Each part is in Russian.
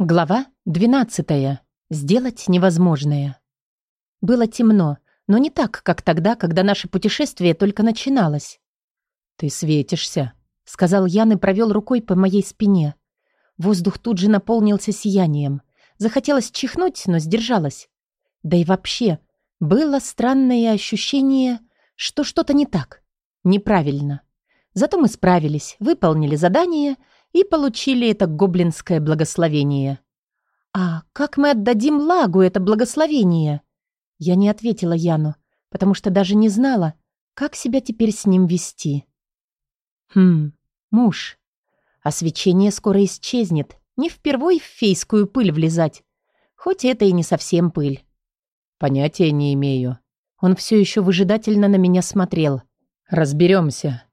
Глава 12. Сделать невозможное. Было темно, но не так, как тогда, когда наше путешествие только начиналось. «Ты светишься», — сказал Ян и провел рукой по моей спине. Воздух тут же наполнился сиянием. Захотелось чихнуть, но сдержалась. Да и вообще, было странное ощущение, что что-то не так, неправильно. Зато мы справились, выполнили задание — и получили это гоблинское благословение. «А как мы отдадим Лагу это благословение?» Я не ответила Яну, потому что даже не знала, как себя теперь с ним вести. «Хм, муж. Свечение скоро исчезнет. Не впервой в фейскую пыль влезать. Хоть это и не совсем пыль». «Понятия не имею». Он все еще выжидательно на меня смотрел. «Разберемся».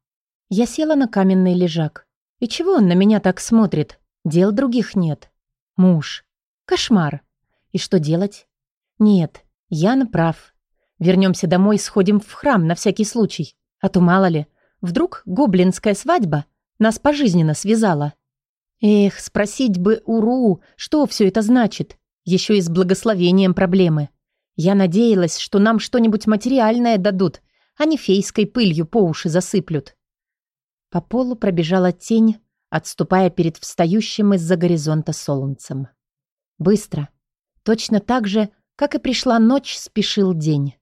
Я села на каменный лежак. И чего он на меня так смотрит? Дел других нет. Муж. Кошмар. И что делать? Нет, Ян прав. Вернемся домой, сходим в храм на всякий случай. А то мало ли, вдруг гоблинская свадьба нас пожизненно связала. Эх, спросить бы Уру, что все это значит. Еще и с благословением проблемы. Я надеялась, что нам что-нибудь материальное дадут, а не фейской пылью по уши засыплют. По полу пробежала тень, отступая перед встающим из-за горизонта солнцем. Быстро. Точно так же, как и пришла ночь, спешил день.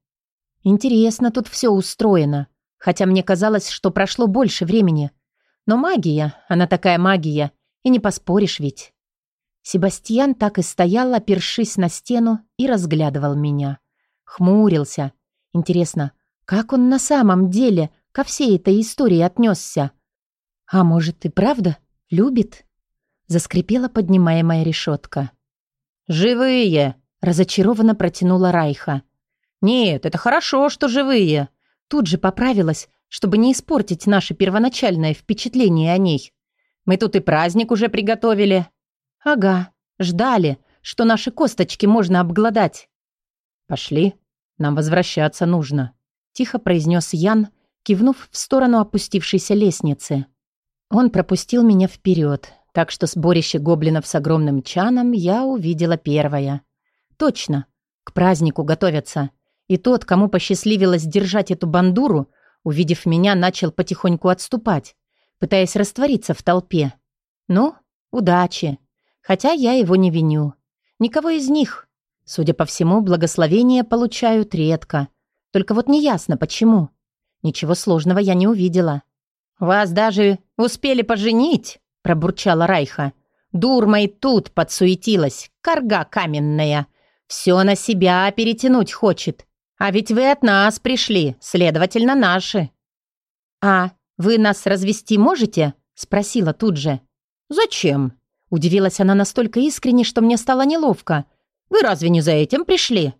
Интересно тут все устроено, хотя мне казалось, что прошло больше времени. Но магия, она такая магия, и не поспоришь ведь. Себастьян так и стоял, опершись на стену, и разглядывал меня. Хмурился. Интересно, как он на самом деле ко всей этой истории отнесся? А может, и правда любит? Заскрипела поднимаемая решетка. «Живые!» — разочарованно протянула Райха. «Нет, это хорошо, что живые!» Тут же поправилась, чтобы не испортить наше первоначальное впечатление о ней. «Мы тут и праздник уже приготовили». «Ага, ждали, что наши косточки можно обглодать». «Пошли, нам возвращаться нужно», — тихо произнес Ян, кивнув в сторону опустившейся лестницы. Он пропустил меня вперед, так что сборище гоблинов с огромным чаном я увидела первое. Точно, к празднику готовятся. И тот, кому посчастливилось держать эту бандуру, увидев меня, начал потихоньку отступать, пытаясь раствориться в толпе. Ну, удачи. Хотя я его не виню. Никого из них. Судя по всему, благословения получают редко. Только вот неясно, почему. Ничего сложного я не увидела. «Вас даже успели поженить?» – пробурчала Райха. «Дурма и тут подсуетилась, корга каменная. Все на себя перетянуть хочет. А ведь вы от нас пришли, следовательно, наши». «А вы нас развести можете?» – спросила тут же. «Зачем?» – удивилась она настолько искренне, что мне стало неловко. «Вы разве не за этим пришли?»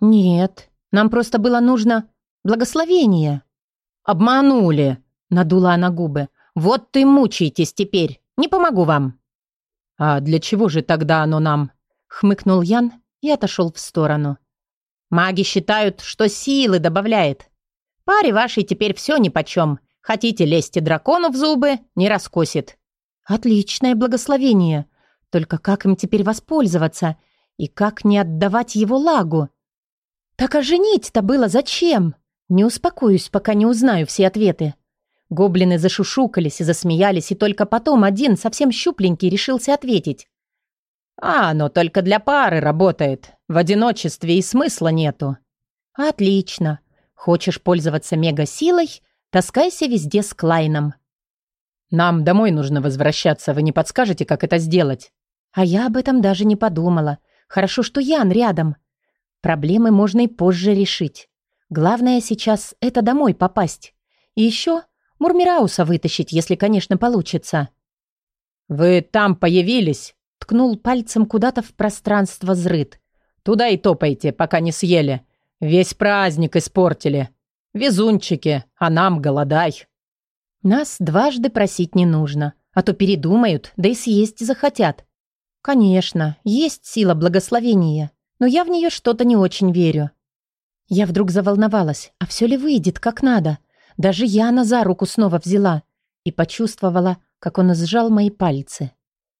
«Нет, нам просто было нужно благословение». «Обманули», Надула она губы. «Вот ты мучаетесь теперь. Не помогу вам». «А для чего же тогда оно нам?» Хмыкнул Ян и отошел в сторону. «Маги считают, что силы добавляет. Паре вашей теперь все нипочем. Хотите, лезьте дракону в зубы, не раскосит». «Отличное благословение. Только как им теперь воспользоваться? И как не отдавать его лагу?» «Так а женить-то было зачем? Не успокоюсь, пока не узнаю все ответы». Гоблины зашушукались и засмеялись, и только потом один, совсем щупленький, решился ответить. «А, оно только для пары работает. В одиночестве и смысла нету». «Отлично. Хочешь пользоваться мега-силой? Таскайся везде с Клайном». «Нам домой нужно возвращаться. Вы не подскажете, как это сделать?» «А я об этом даже не подумала. Хорошо, что Ян рядом. Проблемы можно и позже решить. Главное сейчас — это домой попасть. И еще Мурмирауса вытащить, если, конечно, получится». «Вы там появились?» — ткнул пальцем куда-то в пространство зрыт. «Туда и топайте, пока не съели. Весь праздник испортили. Везунчики, а нам голодай». Нас дважды просить не нужно, а то передумают, да и съесть захотят. Конечно, есть сила благословения, но я в нее что-то не очень верю. Я вдруг заволновалась, а все ли выйдет как надо? Даже Яна за руку снова взяла и почувствовала, как он сжал мои пальцы.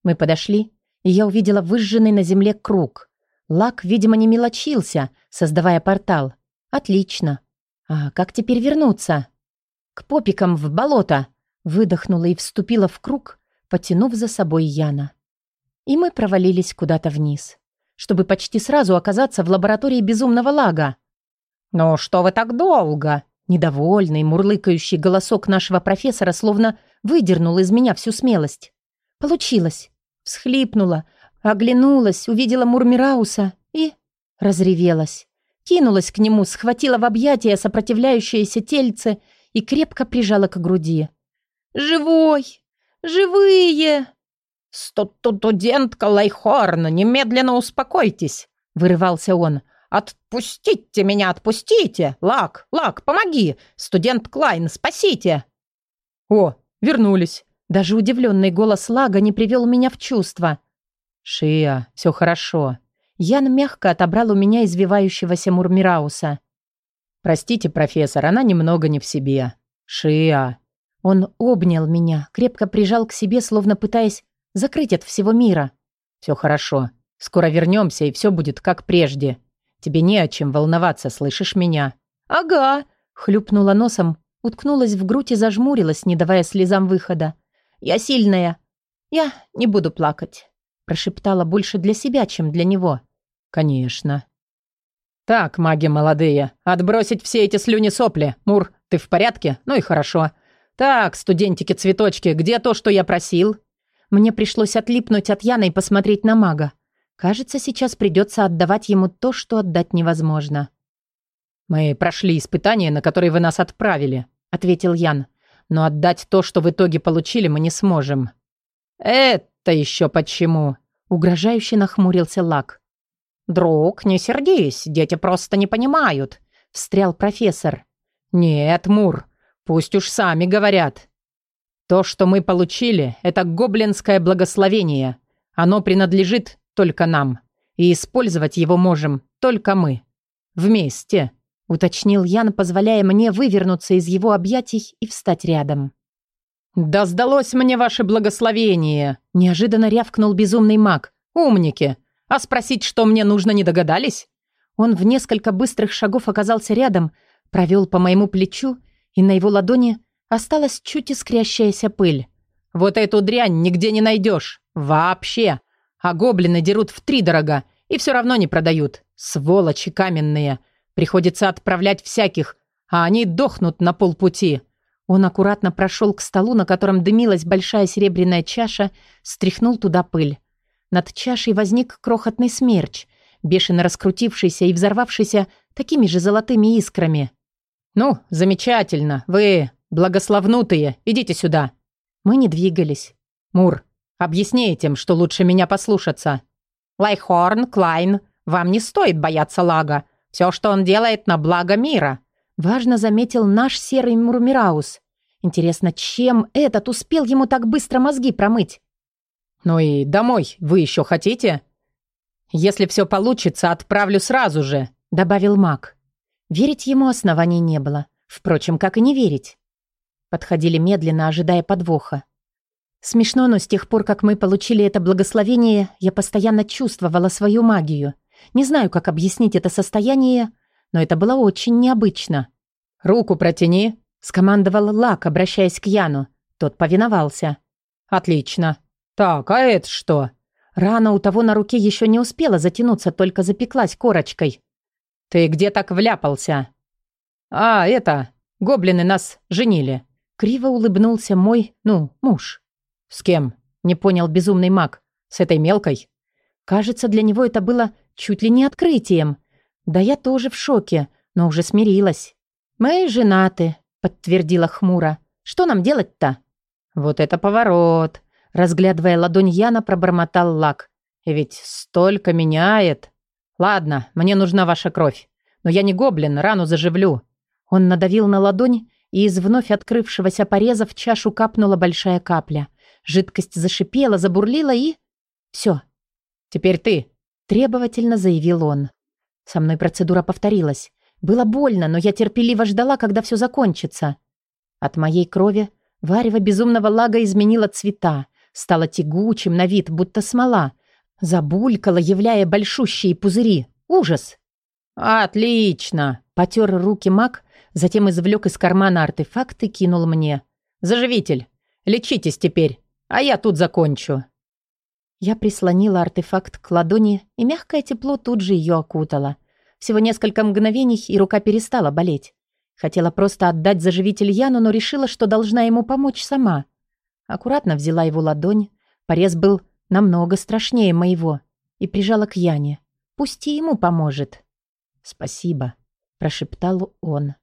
Мы подошли, и я увидела выжженный на земле круг. Лак, видимо, не мелочился, создавая портал. Отлично. А как теперь вернуться? К попикам в болото. Выдохнула и вступила в круг, потянув за собой Яна. И мы провалились куда-то вниз, чтобы почти сразу оказаться в лаборатории безумного лага. «Ну что вы так долго?» Недовольный, мурлыкающий голосок нашего профессора словно выдернул из меня всю смелость. Получилось. Всхлипнула, оглянулась, увидела Мурмирауса и разревелась. Кинулась к нему, схватила в объятия сопротивляющееся тельце и крепко прижала к груди. «Живой! Живые!» «Студентка Лайхорн, немедленно успокойтесь!» — вырывался он. «Отпустите меня, отпустите! Лак, Лак, помоги! Студент Клайн, спасите!» «О, вернулись!» Даже удивленный голос Лага не привел меня в чувство. «Шия, все хорошо». Ян мягко отобрал у меня извивающегося Мурмирауса. «Простите, профессор, она немного не в себе. Шия». Он обнял меня, крепко прижал к себе, словно пытаясь закрыть от всего мира. «Все хорошо. Скоро вернемся, и все будет как прежде. Тебе не о чем волноваться, слышишь меня?» «Ага», — хлюпнула носом, уткнулась в грудь и зажмурилась, не давая слезам выхода. «Я сильная. Я не буду плакать», — прошептала больше для себя, чем для него. «Конечно». «Так, маги молодые, отбросить все эти слюни-сопли. Мур, ты в порядке? Ну и хорошо. Так, студентики-цветочки, где то, что я просил?» Мне пришлось отлипнуть от Яны и посмотреть на мага. Кажется, сейчас придется отдавать ему то, что отдать невозможно. «Мы прошли испытание, на которое вы нас отправили», — ответил Ян. «Но отдать то, что в итоге получили, мы не сможем». «Это еще почему?» — угрожающе нахмурился Лак. «Друг, не сердись, дети просто не понимают», — встрял профессор. «Нет, Мур, пусть уж сами говорят. То, что мы получили, это гоблинское благословение. Оно принадлежит только нам. И использовать его можем только мы. Вместе», — уточнил Ян, позволяя мне вывернуться из его объятий и встать рядом. «Да сдалось мне ваше благословение!» — неожиданно рявкнул безумный маг. «Умники! А спросить, что мне нужно, не догадались?» Он в несколько быстрых шагов оказался рядом, провел по моему плечу, и на его ладони осталась чуть искрящаяся пыль. «Вот эту дрянь нигде не найдешь. Вообще!» А гоблины дерут в три дорога и все равно не продают. Сволочи каменные. Приходится отправлять всяких, а они дохнут на полпути. Он аккуратно прошел к столу, на котором дымилась большая серебряная чаша, стряхнул туда пыль. Над чашей возник крохотный смерч, бешено раскрутившийся и взорвавшийся такими же золотыми искрами. «Ну, замечательно. Вы благословнутые. Идите сюда». Мы не двигались. «Мур, Объясни этим, что лучше меня послушаться. Лайхорн, Клайн, вам не стоит бояться Лага. Все, что он делает на благо мира. Важно заметил наш серый Мурмираус. Интересно, чем этот успел ему так быстро мозги промыть? Ну и домой вы еще хотите? Если все получится, отправлю сразу же, добавил маг. Верить ему оснований не было. Впрочем, как и не верить. Подходили медленно, ожидая подвоха. Смешно, но с тех пор, как мы получили это благословение, я постоянно чувствовала свою магию. Не знаю, как объяснить это состояние, но это было очень необычно. «Руку протяни», — скомандовал Лак, обращаясь к Яну. Тот повиновался. «Отлично. Так, а это что?» Рана у того на руке еще не успела затянуться, только запеклась корочкой. «Ты где так вляпался?» «А, это... Гоблины нас женили». Криво улыбнулся мой, ну, муж. «С кем?» — не понял безумный маг. «С этой мелкой?» Кажется, для него это было чуть ли не открытием. Да я тоже в шоке, но уже смирилась. «Мы женаты», — подтвердила хмуро. «Что нам делать-то?» «Вот это поворот!» Разглядывая ладонь Яна, пробормотал лак. «Ведь столько меняет!» «Ладно, мне нужна ваша кровь. Но я не гоблин, рану заживлю». Он надавил на ладонь, и из вновь открывшегося пореза в чашу капнула большая капля. Жидкость зашипела, забурлила и... Все. Теперь ты, требовательно заявил он. Со мной процедура повторилась. Было больно, но я терпеливо ждала, когда все закончится. От моей крови варево безумного лага изменило цвета, стало тягучим на вид, будто смола, Забулькала, являя большущие пузыри. Ужас! «Отлично!» – потер руки маг, затем извлек из кармана артефакт и кинул мне. «Заживитель! Лечитесь теперь, а я тут закончу!» Я прислонила артефакт к ладони, и мягкое тепло тут же ее окутало. Всего несколько мгновений, и рука перестала болеть. Хотела просто отдать заживитель Яну, но решила, что должна ему помочь сама. Аккуратно взяла его ладонь. Порез был намного страшнее моего. И прижала к Яне. Пусть и ему поможет. «Спасибо», — прошептал он.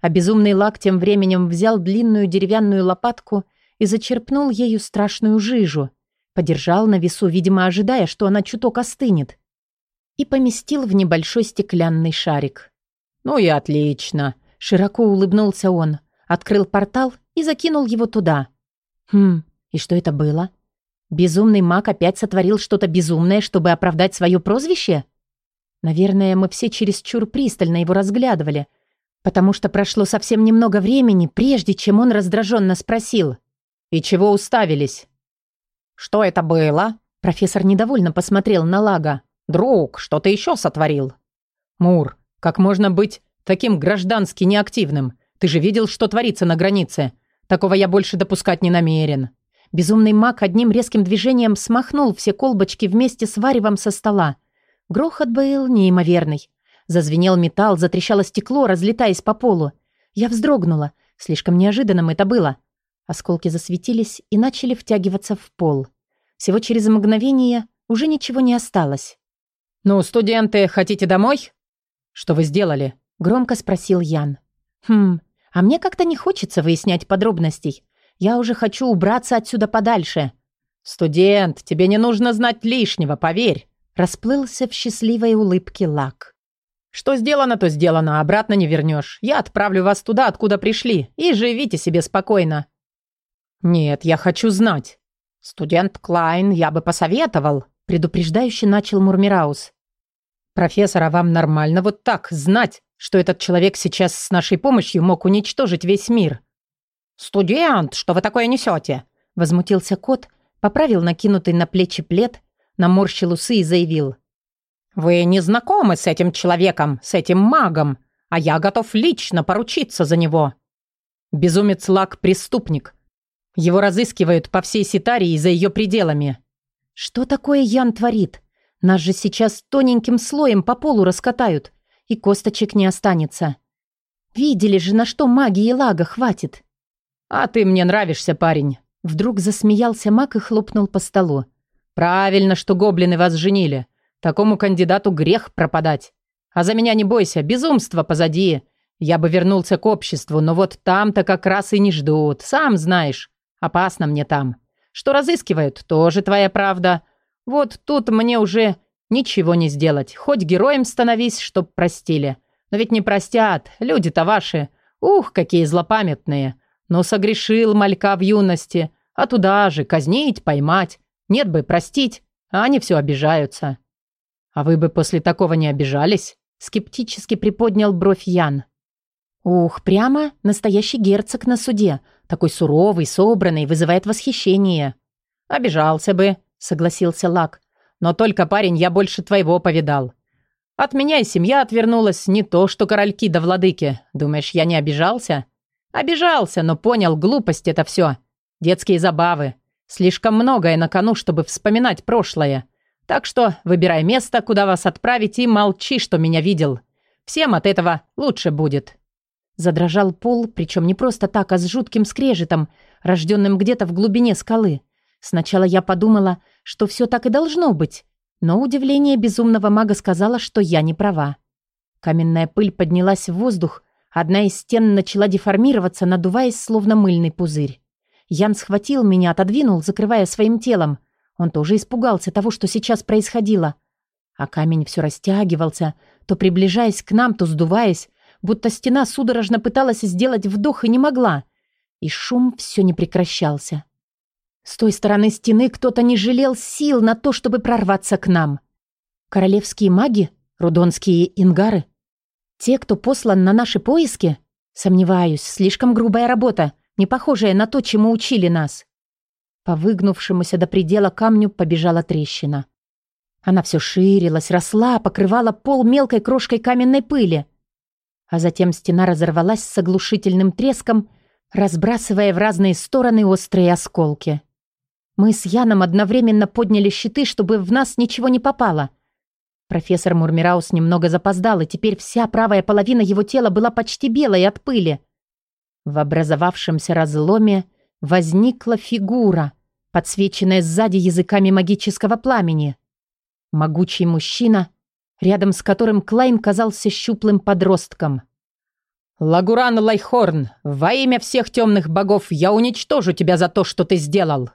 А безумный лак тем временем взял длинную деревянную лопатку и зачерпнул ею страшную жижу. Подержал на весу, видимо, ожидая, что она чуток остынет. И поместил в небольшой стеклянный шарик. «Ну и отлично», — широко улыбнулся он. Открыл портал и закинул его туда. Хм, и что это было? Безумный маг опять сотворил что-то безумное, чтобы оправдать свое прозвище? Наверное, мы все чересчур пристально его разглядывали, потому что прошло совсем немного времени, прежде чем он раздраженно спросил. «И чего уставились?» «Что это было?» Профессор недовольно посмотрел на Лага. «Друг, что ты еще сотворил?» «Мур, как можно быть таким граждански неактивным? Ты же видел, что творится на границе. Такого я больше допускать не намерен». Безумный маг одним резким движением смахнул все колбочки вместе с варевом со стола. Грохот был неимоверный. Зазвенел металл, затрещало стекло, разлетаясь по полу. Я вздрогнула. Слишком неожиданным это было. Осколки засветились и начали втягиваться в пол. Всего через мгновение уже ничего не осталось. «Ну, студенты, хотите домой?» «Что вы сделали?» — громко спросил Ян. «Хм, а мне как-то не хочется выяснять подробностей. Я уже хочу убраться отсюда подальше». «Студент, тебе не нужно знать лишнего, поверь. Расплылся в счастливой улыбке Лак. «Что сделано, то сделано, обратно не вернешь. Я отправлю вас туда, откуда пришли, и живите себе спокойно». «Нет, я хочу знать». «Студент Клайн, я бы посоветовал», предупреждающе начал Мурмираус. «Профессор, а вам нормально вот так знать, что этот человек сейчас с нашей помощью мог уничтожить весь мир?» «Студент, что вы такое несете?» Возмутился кот, поправил накинутый на плечи плед наморщил усы и заявил. «Вы не знакомы с этим человеком, с этим магом, а я готов лично поручиться за него». Безумец Лак – преступник. Его разыскивают по всей Ситарии за ее пределами. Что такое Ян творит? Нас же сейчас тоненьким слоем по полу раскатают, и косточек не останется. Видели же, на что магии Лага хватит. А ты мне нравишься, парень. Вдруг засмеялся маг и хлопнул по столу. Правильно, что гоблины вас женили. Такому кандидату грех пропадать. А за меня не бойся, безумство позади. Я бы вернулся к обществу, но вот там-то как раз и не ждут. Сам знаешь, опасно мне там. Что разыскивают, тоже твоя правда. Вот тут мне уже ничего не сделать. Хоть героем становись, чтоб простили. Но ведь не простят, люди-то ваши. Ух, какие злопамятные. Но согрешил малька в юности. А туда же казнить, поймать. Нет бы простить, а они все обижаются. А вы бы после такого не обижались? Скептически приподнял бровь Ян. Ух, прямо настоящий герцог на суде. Такой суровый, собранный, вызывает восхищение. Обижался бы, согласился Лак. Но только, парень, я больше твоего повидал. От меня и семья отвернулась, не то что корольки да владыки. Думаешь, я не обижался? Обижался, но понял, глупость это все. Детские забавы. Слишком многое на кону, чтобы вспоминать прошлое. Так что выбирай место, куда вас отправить, и молчи, что меня видел. Всем от этого лучше будет». Задрожал пол, причем не просто так, а с жутким скрежетом, рожденным где-то в глубине скалы. Сначала я подумала, что все так и должно быть, но удивление безумного мага сказала, что я не права. Каменная пыль поднялась в воздух, одна из стен начала деформироваться, надуваясь, словно мыльный пузырь. Ян схватил меня, отодвинул, закрывая своим телом. Он тоже испугался того, что сейчас происходило. А камень все растягивался, то приближаясь к нам, то сдуваясь, будто стена судорожно пыталась сделать вдох и не могла. И шум все не прекращался. С той стороны стены кто-то не жалел сил на то, чтобы прорваться к нам. Королевские маги? Рудонские ингары? Те, кто послан на наши поиски? Сомневаюсь, слишком грубая работа не похожее на то, чему учили нас. По выгнувшемуся до предела камню побежала трещина. Она все ширилась, росла, покрывала пол мелкой крошкой каменной пыли. А затем стена разорвалась с оглушительным треском, разбрасывая в разные стороны острые осколки. Мы с Яном одновременно подняли щиты, чтобы в нас ничего не попало. Профессор Мурмираус немного запоздал, и теперь вся правая половина его тела была почти белой от пыли. В образовавшемся разломе возникла фигура, подсвеченная сзади языками магического пламени. Могучий мужчина, рядом с которым Клайн казался щуплым подростком. «Лагуран Лайхорн, во имя всех темных богов я уничтожу тебя за то, что ты сделал!»